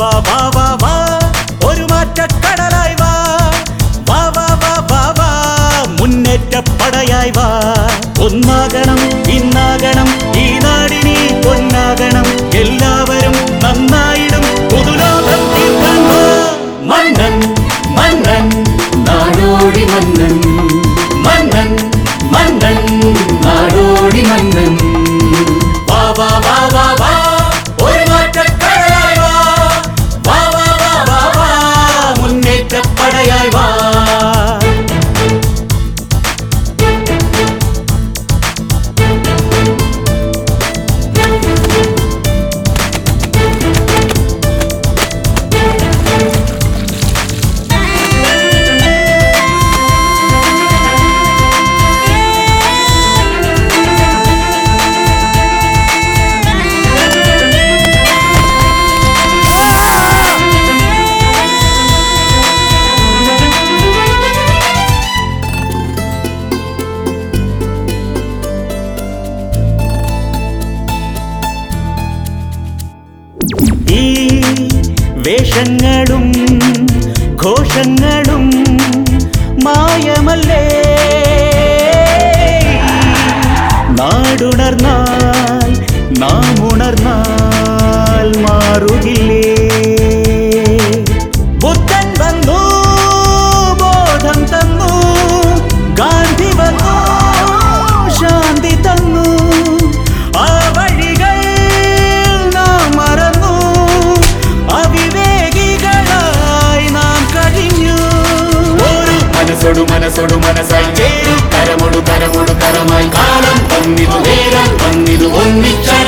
வா வா வா வா. ஒரு மாற்ற கடலாய் வா. வா வா வா வா வா. முன்னேற்ற படையாய் வா. பொன்னாகணம் இன்னாகணம் ஈநாடி நீ பொன்னாகணம் எல்லாவரும் நன்னாயிடும் புதுலோகம் மன்னன் மன்னன் நாடோடி மன்னன். மன்னன் மன்னன் நாடோடி மன்னன். வா வா வா வா. ഈ വേഷങ്ങളും മനസ്സോടു മനസ്സോടു മനസ്സായി ചേരും. കരമൊടു കരമൊടു കരമായി. കാലം വന്നിതു നേരം ഒന്നിച്ചരരാ